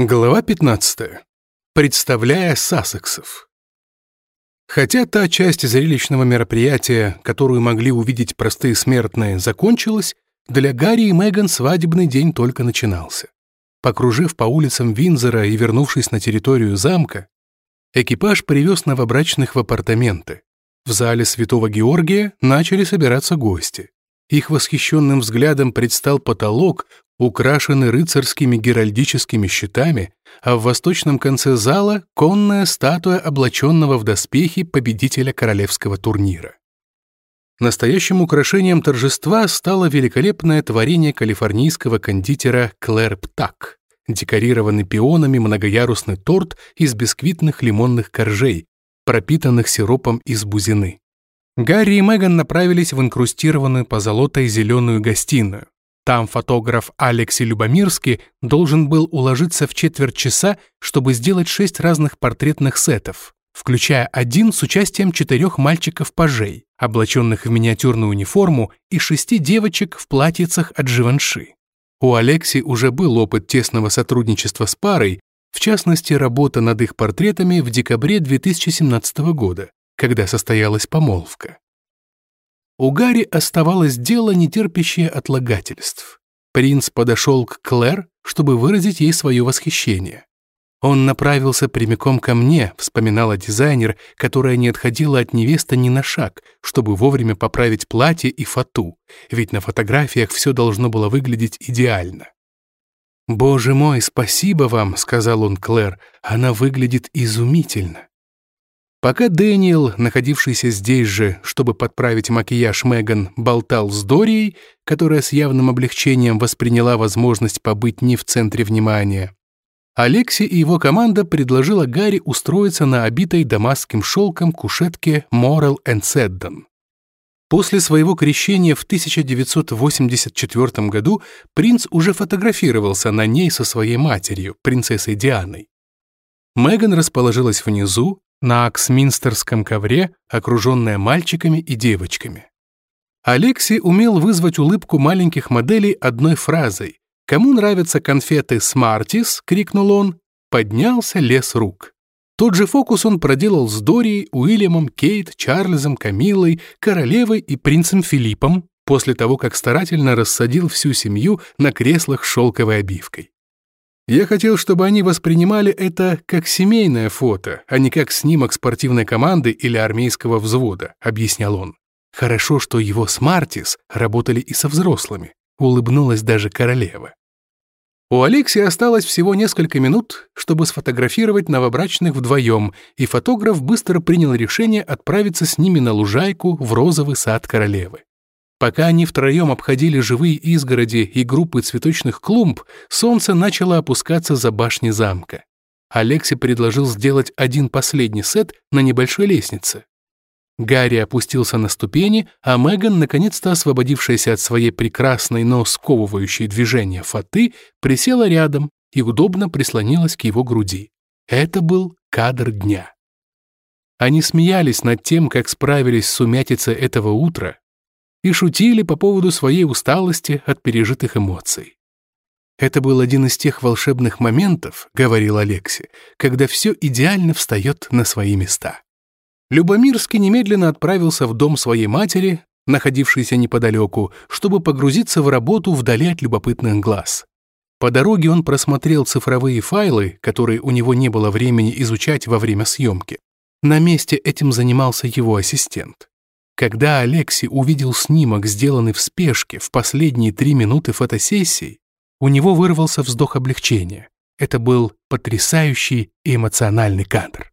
Глава 15. Представляя сассексов. Хотя та часть зрелищного мероприятия, которую могли увидеть простые смертные, закончилась, для Гарри и Меган свадебный день только начинался. Покружив по улицам Винзора и вернувшись на территорию замка, экипаж привез новобрачных в апартаменты. В зале Святого Георгия начали собираться гости. Их восхищенным взглядом предстал потолок, украшенный рыцарскими геральдическими щитами, а в восточном конце зала — конная статуя облаченного в доспехи победителя королевского турнира. Настоящим украшением торжества стало великолепное творение калифорнийского кондитера Клэр Птак, декорированный пионами многоярусный торт из бисквитных лимонных коржей, пропитанных сиропом из бузины. Гарри и Меган направились в инкрустированную позолотой зеленую гостиную. Там фотограф Алекси Любомирский должен был уложиться в четверть часа, чтобы сделать шесть разных портретных сетов, включая один с участием четырех мальчиков-пажей, облаченных в миниатюрную униформу, и шести девочек в платьицах от Живанши. У Алекси уже был опыт тесного сотрудничества с парой, в частности, работа над их портретами в декабре 2017 года, когда состоялась помолвка. У Гарри оставалось дело, не терпящее отлагательств. Принц подошел к Клэр, чтобы выразить ей свое восхищение. Он направился прямиком ко мне, вспоминала дизайнер, которая не отходила от невесты ни на шаг, чтобы вовремя поправить платье и фату, ведь на фотографиях все должно было выглядеть идеально. «Боже мой, спасибо вам», — сказал он Клэр, — «она выглядит изумительно». Пока Дэниел, находившийся здесь же, чтобы подправить макияж Меган, болтал с Дорией, которая с явным облегчением восприняла возможность побыть не в центре внимания, Алекси и его команда предложила Гарри устроиться на обитой дамасским шелком кушетке Морел энд Седдон. После своего крещения в 1984 году принц уже фотографировался на ней со своей матерью, принцессой Дианой. Меган расположилась внизу, на Аксминстерском ковре, окруженная мальчиками и девочками. Алекси умел вызвать улыбку маленьких моделей одной фразой «Кому нравятся конфеты Смартис?» — крикнул он. Поднялся лес рук. Тот же фокус он проделал с Дорией, Уильямом, Кейт, Чарльзом, Камилой, королевой и принцем Филиппом после того, как старательно рассадил всю семью на креслах с шелковой обивкой. Я хотел, чтобы они воспринимали это как семейное фото, а не как снимок спортивной команды или армейского взвода, объяснял он. Хорошо, что его Смартис работали и со взрослыми, улыбнулась даже королева. У Алексея осталось всего несколько минут, чтобы сфотографировать новобрачных вдвоем, и фотограф быстро принял решение отправиться с ними на лужайку в розовый сад королевы. Пока они втроем обходили живые изгороди и группы цветочных клумб, солнце начало опускаться за башни замка. Алекси предложил сделать один последний сет на небольшой лестнице. Гарри опустился на ступени, а Меган, наконец-то освободившаяся от своей прекрасной, но сковывающей движения фаты, присела рядом и удобно прислонилась к его груди. Это был кадр дня. Они смеялись над тем, как справились с сумятицей этого утра, и шутили по поводу своей усталости от пережитых эмоций. «Это был один из тех волшебных моментов, — говорил Алекси, — когда все идеально встает на свои места». Любомирский немедленно отправился в дом своей матери, находившейся неподалеку, чтобы погрузиться в работу вдали от любопытных глаз. По дороге он просмотрел цифровые файлы, которые у него не было времени изучать во время съемки. На месте этим занимался его ассистент. Когда Алекси увидел снимок, сделанный в спешке в последние три минуты фотосессии, у него вырвался вздох облегчения. Это был потрясающий эмоциональный кадр.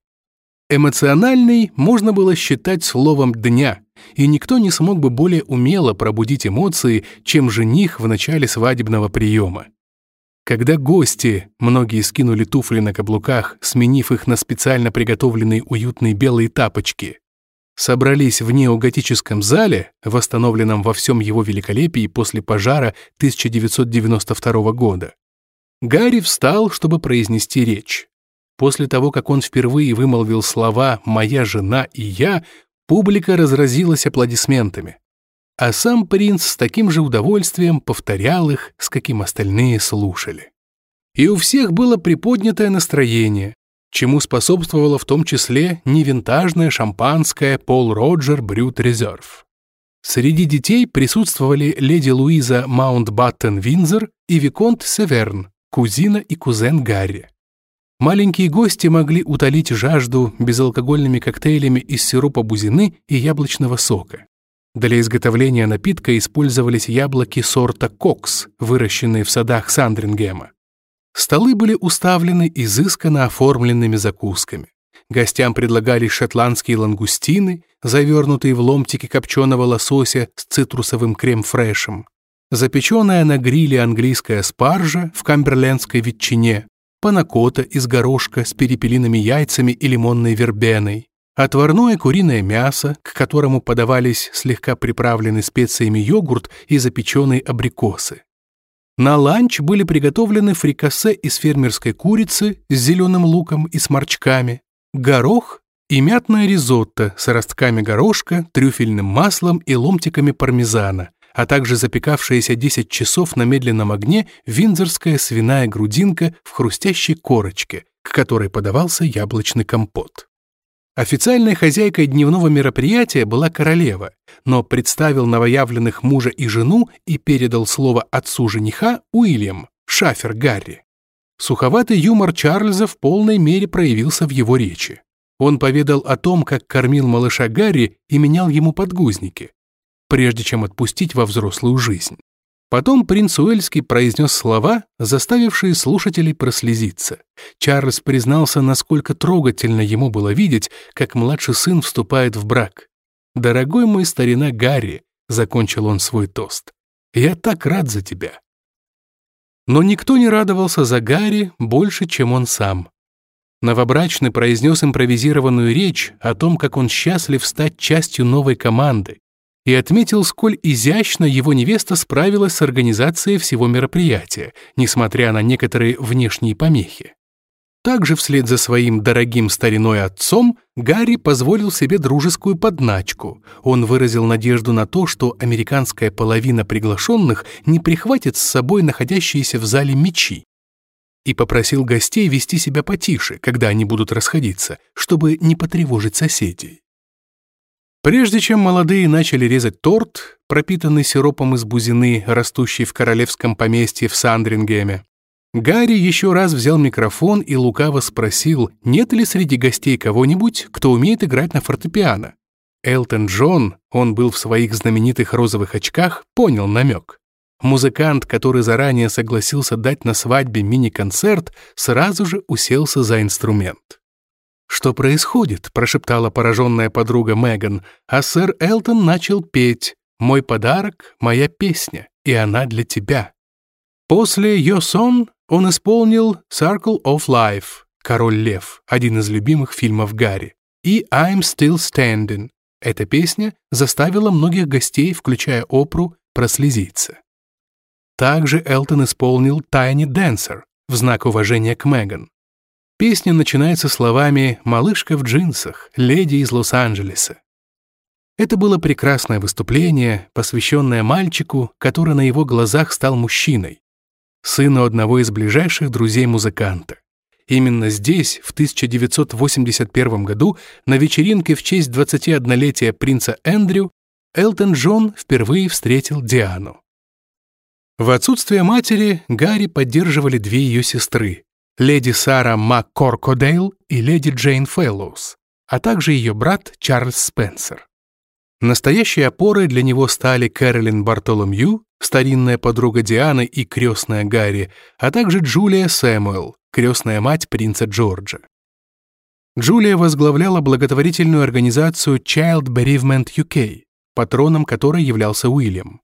Эмоциональный можно было считать словом дня, и никто не смог бы более умело пробудить эмоции, чем жених в начале свадебного приема. Когда гости, многие скинули туфли на каблуках, сменив их на специально приготовленные уютные белые тапочки, собрались в неоготическом зале, восстановленном во всем его великолепии после пожара 1992 года. Гарри встал, чтобы произнести речь. После того, как он впервые вымолвил слова «моя жена и я», публика разразилась аплодисментами. А сам принц с таким же удовольствием повторял их, с каким остальные слушали. И у всех было приподнятое настроение, чему способствовало в том числе невинтажное шампанское Пол Роджер Брют Резерв. Среди детей присутствовали леди Луиза Маунтбаттен Виндзор и виконт Северн, кузина и кузен Гарри. Маленькие гости могли утолить жажду безалкогольными коктейлями из сиропа бузины и яблочного сока. Для изготовления напитка использовались яблоки сорта «Кокс», выращенные в садах Сандрингема. Столы были уставлены изысканно оформленными закусками. Гостям предлагались шотландские лангустины, завернутые в ломтики копченого лосося с цитрусовым крем-фрешем, запеченная на гриле английская спаржа в камберлендской ветчине, панакота из горошка с перепелиными яйцами и лимонной вербеной, отварное куриное мясо, к которому подавались слегка приправленный специями йогурт и запеченные абрикосы. На ланч были приготовлены фрикасе из фермерской курицы с зеленым луком и сморчками, горох и мятное ризотто с ростками горошка, трюфельным маслом и ломтиками пармезана, а также запекавшаяся 10 часов на медленном огне винзорская свиная грудинка в хрустящей корочке, к которой подавался яблочный компот. Официальной хозяйкой дневного мероприятия была королева, но представил новоявленных мужа и жену и передал слово отцу жениха Уильям, шафер Гарри. Суховатый юмор Чарльза в полной мере проявился в его речи. Он поведал о том, как кормил малыша Гарри и менял ему подгузники, прежде чем отпустить во взрослую жизнь. Потом принц Уэльский произнес слова, заставившие слушателей прослезиться. Чарльз признался, насколько трогательно ему было видеть, как младший сын вступает в брак. «Дорогой мой старина Гарри», — закончил он свой тост, — «я так рад за тебя». Но никто не радовался за Гарри больше, чем он сам. Новобрачный произнес импровизированную речь о том, как он счастлив стать частью новой команды, и отметил, сколь изящно его невеста справилась с организацией всего мероприятия, несмотря на некоторые внешние помехи. Также вслед за своим дорогим стариной отцом Гарри позволил себе дружескую подначку. Он выразил надежду на то, что американская половина приглашенных не прихватит с собой находящиеся в зале мечи, и попросил гостей вести себя потише, когда они будут расходиться, чтобы не потревожить соседей. Прежде чем молодые начали резать торт, пропитанный сиропом из бузины, растущий в королевском поместье в Сандрингеме, Гарри еще раз взял микрофон и лукаво спросил, нет ли среди гостей кого-нибудь, кто умеет играть на фортепиано. Элтон Джон, он был в своих знаменитых розовых очках, понял намек. Музыкант, который заранее согласился дать на свадьбе мини-концерт, сразу же уселся за инструмент. «Что происходит?» – прошептала пораженная подруга Меган, а сэр Элтон начал петь «Мой подарок, моя песня, и она для тебя». После «Your Song» он исполнил «Circle of Life» «Король лев», один из любимых фильмов Гарри, и «I'm Still Standing». Эта песня заставила многих гостей, включая Опру, прослезиться. Также Элтон исполнил «Tiny Dancer» в знак уважения к Меган. Песня начинается словами «Малышка в джинсах, леди из Лос-Анджелеса». Это было прекрасное выступление, посвященное мальчику, который на его глазах стал мужчиной, сыну одного из ближайших друзей музыканта. Именно здесь, в 1981 году, на вечеринке в честь 21-летия принца Эндрю, Элтон Джон впервые встретил Диану. В отсутствие матери Гарри поддерживали две ее сестры леди Сара МакКоркодейл и леди Джейн Фэллоус, а также ее брат Чарльз Спенсер. Настоящей опорой для него стали Кэролин Бартоломью, старинная подруга Дианы и крестная Гарри, а также Джулия Сэмуэл, крестная мать принца Джорджа. Джулия возглавляла благотворительную организацию Child Bereavement UK, патроном которой являлся Уильям.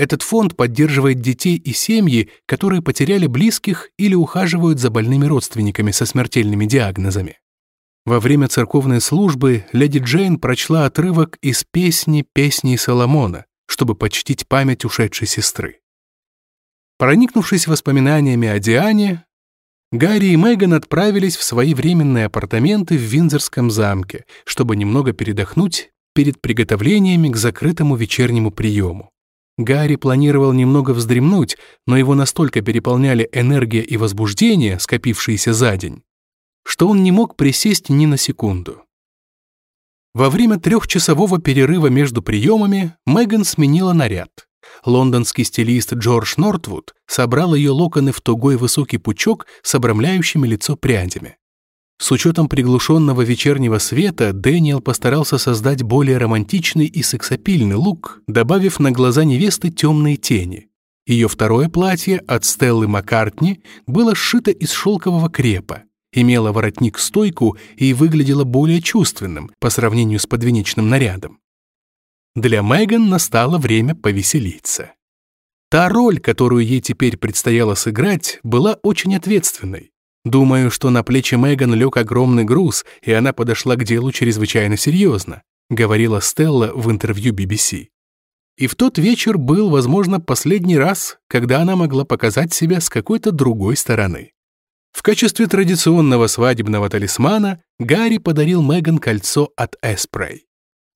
Этот фонд поддерживает детей и семьи, которые потеряли близких или ухаживают за больными родственниками со смертельными диагнозами. Во время церковной службы леди Джейн прочла отрывок из песни «Песни Соломона», чтобы почтить память ушедшей сестры. Проникнувшись воспоминаниями о Диане, Гарри и Меган отправились в свои временные апартаменты в Виндзорском замке, чтобы немного передохнуть перед приготовлениями к закрытому вечернему приему. Гарри планировал немного вздремнуть, но его настолько переполняли энергия и возбуждение, скопившиеся за день, что он не мог присесть ни на секунду. Во время трехчасового перерыва между приемами Меган сменила наряд. Лондонский стилист Джордж Нортвуд собрал ее локоны в тугой высокий пучок с обрамляющими лицо прядями. С учетом приглушенного вечернего света Дэниел постарался создать более романтичный и сексапильный лук, добавив на глаза невесты темные тени. Ее второе платье от Стеллы Маккартни было сшито из шелкового крепа, имело воротник-стойку и выглядело более чувственным по сравнению с подвенечным нарядом. Для Меган настало время повеселиться. Та роль, которую ей теперь предстояло сыграть, была очень ответственной. Думаю, что на плечи Меган лег огромный груз, и она подошла к делу чрезвычайно серьезно, говорила Стелла в интервью BBC. И в тот вечер был, возможно, последний раз, когда она могла показать себя с какой-то другой стороны. В качестве традиционного свадебного талисмана Гарри подарил Меган кольцо от Эспрей.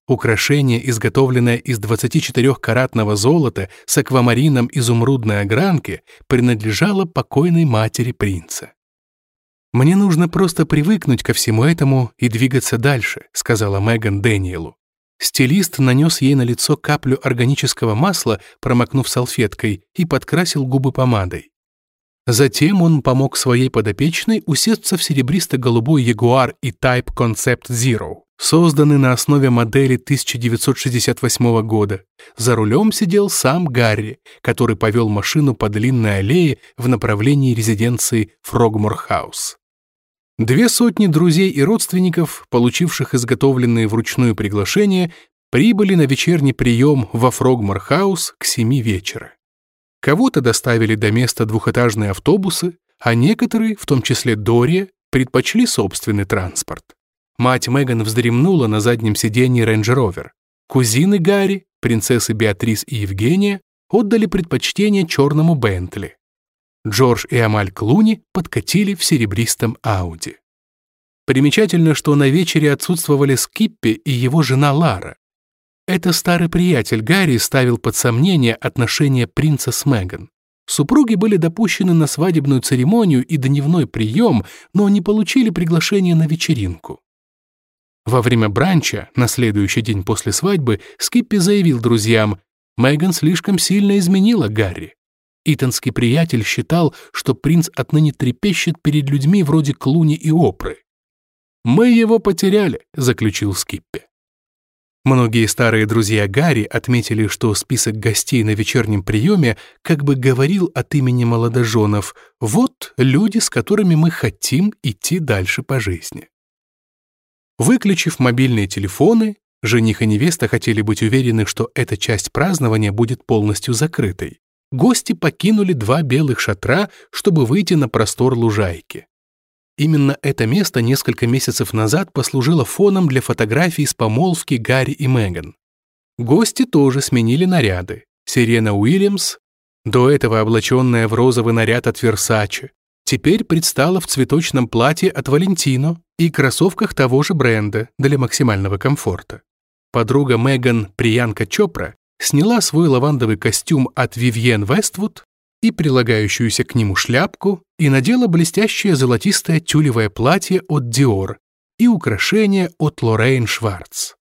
Украшение, изготовленное из 24-каратного золота с аквамарином изумрудной огранки, принадлежало покойной матери принца. «Мне нужно просто привыкнуть ко всему этому и двигаться дальше», сказала Меган Дэниелу. Стилист нанес ей на лицо каплю органического масла, промокнув салфеткой, и подкрасил губы помадой. Затем он помог своей подопечной усесться в серебристо-голубой Jaguar и Type Concept Zero, созданный на основе модели 1968 года. За рулем сидел сам Гарри, который повел машину по длинной аллее в направлении резиденции Фрогмор Хаус. Две сотни друзей и родственников, получивших изготовленные вручную приглашения, прибыли на вечерний прием во Фрогмор-хаус к семи вечера. Кого-то доставили до места двухэтажные автобусы, а некоторые, в том числе Дория, предпочли собственный транспорт. Мать Меган вздремнула на заднем сиденье рейндж-ровер. Кузины Гарри, принцессы Беатрис и Евгения, отдали предпочтение черному Бентли. Джордж и Амаль Клуни подкатили в серебристом Ауди. Примечательно, что на вечере отсутствовали Скиппи и его жена Лара. Это старый приятель Гарри ставил под сомнение отношения принца с Меган. Супруги были допущены на свадебную церемонию и дневной прием, но не получили приглашение на вечеринку. Во время бранча, на следующий день после свадьбы, Скиппи заявил друзьям, Меган слишком сильно изменила Гарри. Итанский приятель считал, что принц отныне трепещет перед людьми вроде Клуни и Опры. «Мы его потеряли», — заключил Скиппи. Многие старые друзья Гарри отметили, что список гостей на вечернем приеме как бы говорил от имени молодоженов «Вот люди, с которыми мы хотим идти дальше по жизни». Выключив мобильные телефоны, жених и невеста хотели быть уверены, что эта часть празднования будет полностью закрытой гости покинули два белых шатра, чтобы выйти на простор лужайки. Именно это место несколько месяцев назад послужило фоном для фотографий с помолвки Гарри и Меган. Гости тоже сменили наряды. Сирена Уильямс, до этого облаченная в розовый наряд от Версаче, теперь предстала в цветочном платье от Валентино и кроссовках того же бренда для максимального комфорта. Подруга Меган Приянка Чопра сняла свой лавандовый костюм от Вивьен Вествуд и прилагающуюся к нему шляпку и надела блестящее золотистое тюлевое платье от Dior и украшение от Лоррейн Шварц.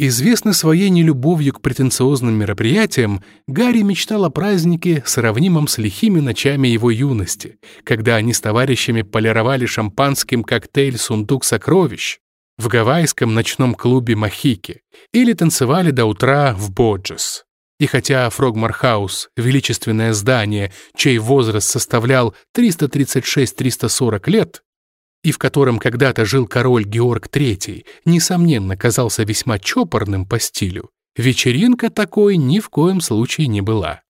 Известный своей нелюбовью к претенциозным мероприятиям, Гарри мечтал о празднике, сравнимом с лихими ночами его юности, когда они с товарищами полировали шампанским коктейль «Сундук сокровищ», в гавайском ночном клубе «Махики» или танцевали до утра в Боджес. И хотя Фрогмор-хаус — величественное здание, чей возраст составлял 336-340 лет, и в котором когда-то жил король Георг III, несомненно, казался весьма чопорным по стилю, вечеринка такой ни в коем случае не была.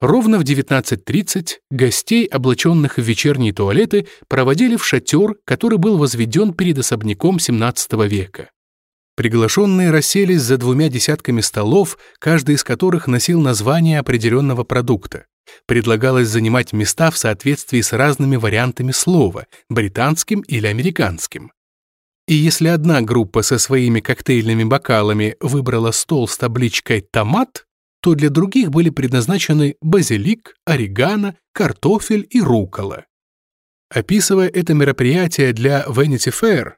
Ровно в 19.30 гостей, облаченных в вечерние туалеты, проводили в шатер, который был возведен перед особняком XVII века. Приглашенные расселись за двумя десятками столов, каждый из которых носил название определенного продукта. Предлагалось занимать места в соответствии с разными вариантами слова, британским или американским. И если одна группа со своими коктейльными бокалами выбрала стол с табличкой «Томат», то для других были предназначены базилик, орегано, картофель и рукола. Описывая это мероприятие для Vanity Fair,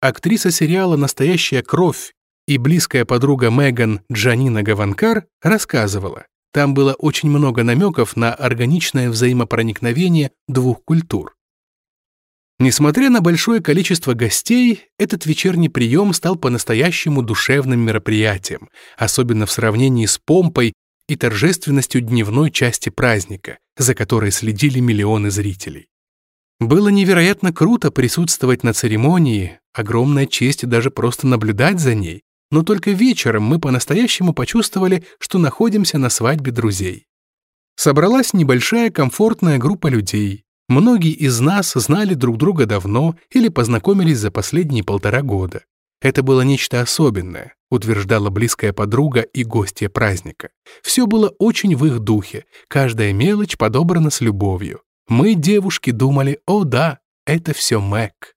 актриса сериала «Настоящая кровь» и близкая подруга Меган Джанина Гаванкар рассказывала, там было очень много намеков на органичное взаимопроникновение двух культур. Несмотря на большое количество гостей, этот вечерний прием стал по-настоящему душевным мероприятием, особенно в сравнении с помпой и торжественностью дневной части праздника, за которой следили миллионы зрителей. Было невероятно круто присутствовать на церемонии, огромная честь даже просто наблюдать за ней, но только вечером мы по-настоящему почувствовали, что находимся на свадьбе друзей. Собралась небольшая комфортная группа людей. Многие из нас знали друг друга давно или познакомились за последние полтора года. Это было нечто особенное, утверждала близкая подруга и гостья праздника. Все было очень в их духе, каждая мелочь подобрана с любовью. Мы, девушки, думали, о да, это все Мэг.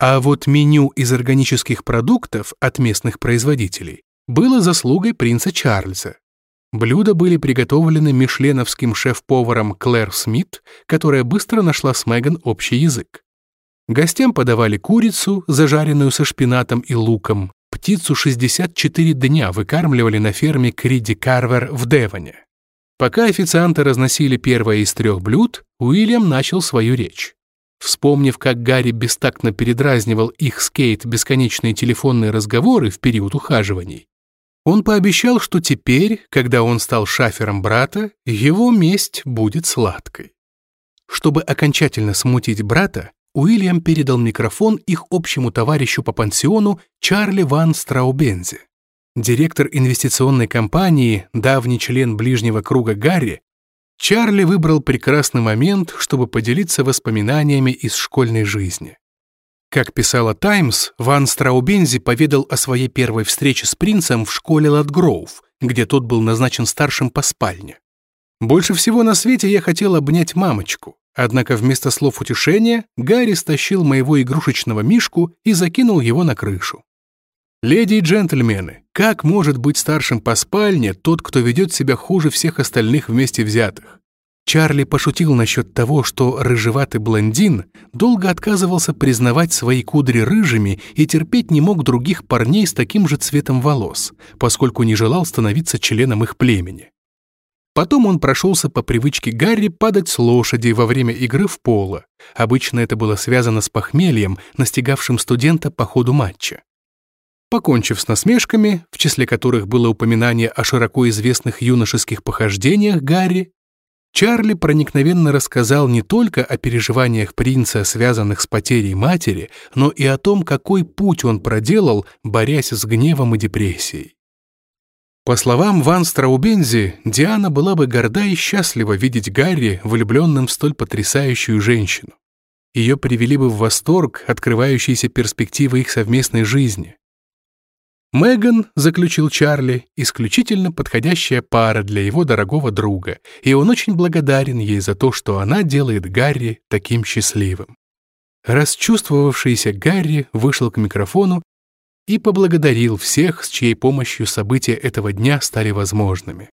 А вот меню из органических продуктов от местных производителей было заслугой принца Чарльза. Блюда были приготовлены мишленовским шеф-поваром Клэр Смит, которая быстро нашла с Меган общий язык. Гостям подавали курицу, зажаренную со шпинатом и луком. Птицу 64 дня выкармливали на ферме Криди Карвер в Девоне. Пока официанты разносили первое из трех блюд, Уильям начал свою речь. Вспомнив, как Гарри бестактно передразнивал их с Кейт бесконечные телефонные разговоры в период ухаживаний, он пообещал, что теперь, когда он стал шафером брата, его месть будет сладкой. Чтобы окончательно смутить брата, Уильям передал микрофон их общему товарищу по пансиону Чарли Ван Страубензе. Директор инвестиционной компании, давний член ближнего круга Гарри, Чарли выбрал прекрасный момент, чтобы поделиться воспоминаниями из школьной жизни. Как писала «Таймс», Ван Страубензи поведал о своей первой встрече с принцем в школе Ладгроув, где тот был назначен старшим по спальне. «Больше всего на свете я хотел обнять мамочку, однако вместо слов утешения Гарри стащил моего игрушечного мишку и закинул его на крышу. Леди и джентльмены, как может быть старшим по спальне тот, кто ведет себя хуже всех остальных вместе взятых? Чарли пошутил насчет того, что рыжеватый блондин долго отказывался признавать свои кудри рыжими и терпеть не мог других парней с таким же цветом волос, поскольку не желал становиться членом их племени. Потом он прошелся по привычке Гарри падать с лошади во время игры в поло. Обычно это было связано с похмельем, настигавшим студента по ходу матча. Покончив с насмешками, в числе которых было упоминание о широко известных юношеских похождениях Гарри, Чарли проникновенно рассказал не только о переживаниях принца, связанных с потерей матери, но и о том, какой путь он проделал, борясь с гневом и депрессией. По словам Ван Страубензи, Диана была бы горда и счастлива видеть Гарри влюбленным в столь потрясающую женщину. Ее привели бы в восторг открывающиеся перспективы их совместной жизни. Меган, заключил Чарли, исключительно подходящая пара для его дорогого друга, и он очень благодарен ей за то, что она делает Гарри таким счастливым. Расчувствовавшийся Гарри вышел к микрофону и поблагодарил всех, с чьей помощью события этого дня стали возможными.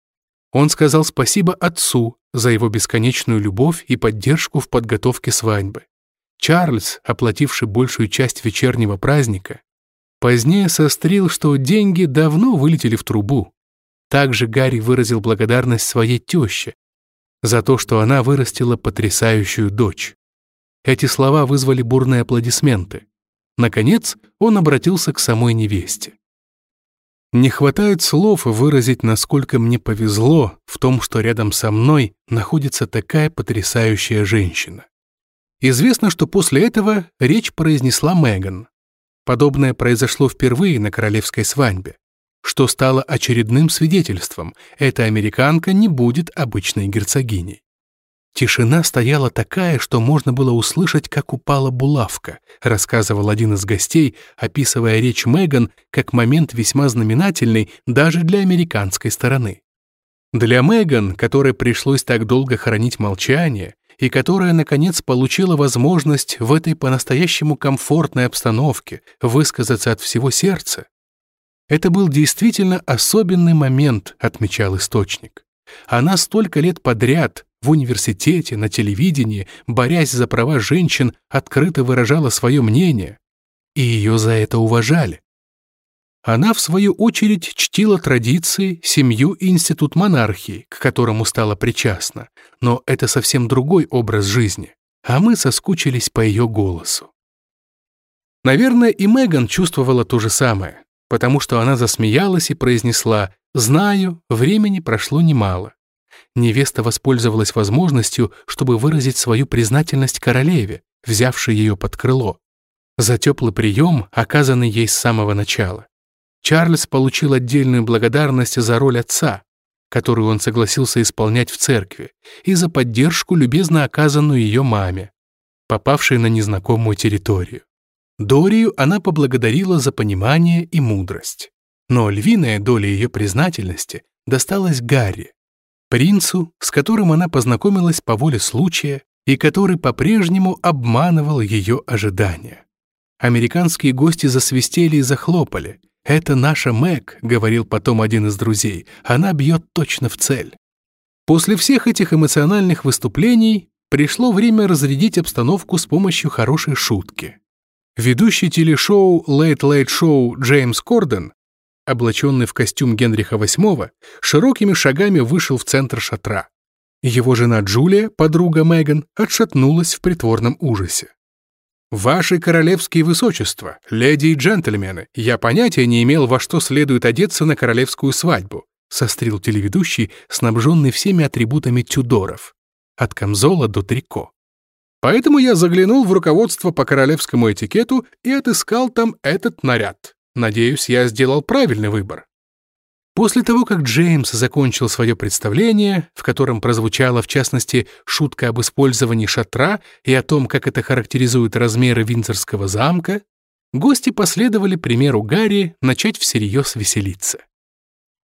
Он сказал спасибо отцу за его бесконечную любовь и поддержку в подготовке свадьбы. Чарльз, оплативший большую часть вечернего праздника, Позднее сострил, что деньги давно вылетели в трубу. Также Гарри выразил благодарность своей теще за то, что она вырастила потрясающую дочь. Эти слова вызвали бурные аплодисменты. Наконец, он обратился к самой невесте. Не хватает слов выразить, насколько мне повезло в том, что рядом со мной находится такая потрясающая женщина. Известно, что после этого речь произнесла Меган. Подобное произошло впервые на королевской свадьбе, что стало очередным свидетельством, эта американка не будет обычной герцогиней. Тишина стояла такая, что можно было услышать, как упала булавка, рассказывал один из гостей, описывая речь Меган как момент весьма знаменательный даже для американской стороны. Для Меган, которой пришлось так долго хранить молчание, и которая, наконец, получила возможность в этой по-настоящему комфортной обстановке высказаться от всего сердца, Это был действительно особенный момент, отмечал источник. Она столько лет подряд в университете, на телевидении, борясь за права женщин, открыто выражала свое мнение, и ее за это уважали. Она, в свою очередь, чтила традиции, семью и институт монархии, к которому стала причастна, но это совсем другой образ жизни, а мы соскучились по ее голосу. Наверное, и Меган чувствовала то же самое, потому что она засмеялась и произнесла «Знаю, времени прошло немало». Невеста воспользовалась возможностью, чтобы выразить свою признательность королеве, взявшей ее под крыло, за теплый прием, оказанный ей с самого начала. Чарльз получил отдельную благодарность за роль отца, которую он согласился исполнять в церкви, и за поддержку, любезно оказанную ее маме, попавшей на незнакомую территорию. Дорию она поблагодарила за понимание и мудрость. Но львиная доля ее признательности досталась Гарри, принцу, с которым она познакомилась по воле случая и который по-прежнему обманывал ее ожидания. Американские гости засвистели и захлопали, «Это наша Мэг», — говорил потом один из друзей, «она бьет точно в цель». После всех этих эмоциональных выступлений пришло время разрядить обстановку с помощью хорошей шутки. Ведущий телешоу Late Late Show Джеймс Корден, облаченный в костюм Генриха VIII, широкими шагами вышел в центр шатра. Его жена Джулия, подруга Меган, отшатнулась в притворном ужасе. «Ваши королевские высочества, леди и джентльмены, я понятия не имел, во что следует одеться на королевскую свадьбу», сострил телеведущий, снабженный всеми атрибутами Тюдоров, от камзола до трико. Поэтому я заглянул в руководство по королевскому этикету и отыскал там этот наряд. Надеюсь, я сделал правильный выбор. После того, как Джеймс закончил свое представление, в котором прозвучала, в частности, шутка об использовании шатра и о том, как это характеризует размеры Виндзорского замка, гости последовали примеру Гарри начать всерьез веселиться.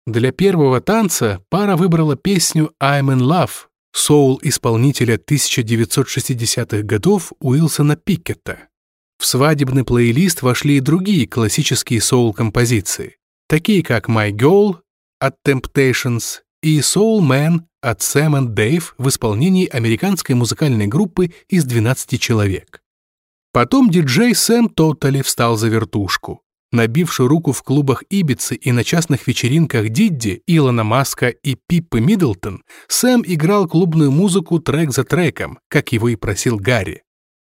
Для первого танца пара выбрала песню «I'm in Love» соул-исполнителя 1960-х годов Уилсона Пикетта. В свадебный плейлист вошли и другие классические соул-композиции такие как My Girl от Temptations и Soul Man от Sam and Dave в исполнении американской музыкальной группы из 12 человек. Потом диджей Сэм Тоттали встал за вертушку. Набивший руку в клубах Ибицы и на частных вечеринках Дидди, Илона Маска и Пиппы Миддлтон, Сэм играл клубную музыку трек за треком, как его и просил Гарри.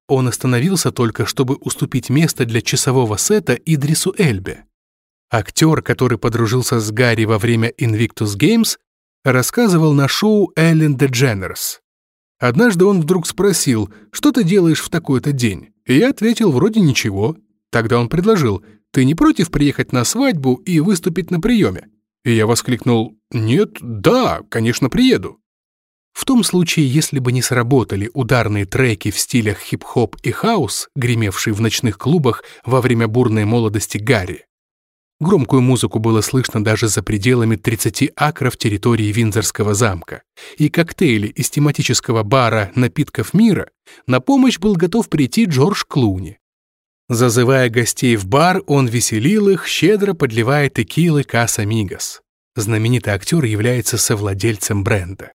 Он остановился только, чтобы уступить место для часового сета Идрису Эльбе. Актер, который подружился с Гарри во время Invictus Games, рассказывал на шоу Эллен Дедженерс. Однажды он вдруг спросил, что ты делаешь в такой-то день? И я ответил, вроде ничего. Тогда он предложил, ты не против приехать на свадьбу и выступить на приеме? И я воскликнул, нет, да, конечно, приеду. В том случае, если бы не сработали ударные треки в стилях хип-хоп и хаус, гремевшие в ночных клубах во время бурной молодости Гарри, Громкую музыку было слышно даже за пределами 30 акров территории Виндзорского замка, и коктейли из тематического бара «Напитков мира» на помощь был готов прийти Джордж Клуни. Зазывая гостей в бар, он веселил их, щедро подливая текилы Каса Мигас. Знаменитый актер является совладельцем бренда.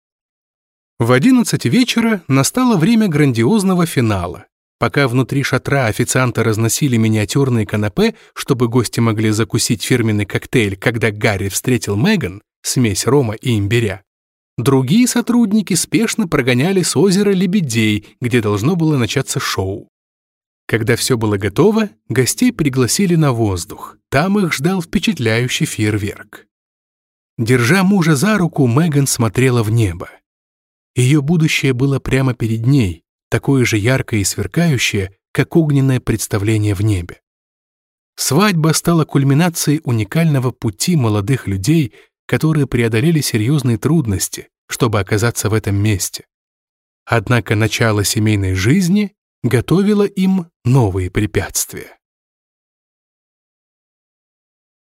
В 11 вечера настало время грандиозного финала, Пока внутри шатра официанты разносили миниатюрные канапе, чтобы гости могли закусить фирменный коктейль, когда Гарри встретил Меган, смесь рома и имбиря, другие сотрудники спешно прогоняли с озера лебедей, где должно было начаться шоу. Когда все было готово, гостей пригласили на воздух. Там их ждал впечатляющий фейерверк. Держа мужа за руку, Меган смотрела в небо. Ее будущее было прямо перед ней, такое же яркое и сверкающее, как огненное представление в небе. Свадьба стала кульминацией уникального пути молодых людей, которые преодолели серьезные трудности, чтобы оказаться в этом месте. Однако начало семейной жизни готовило им новые препятствия.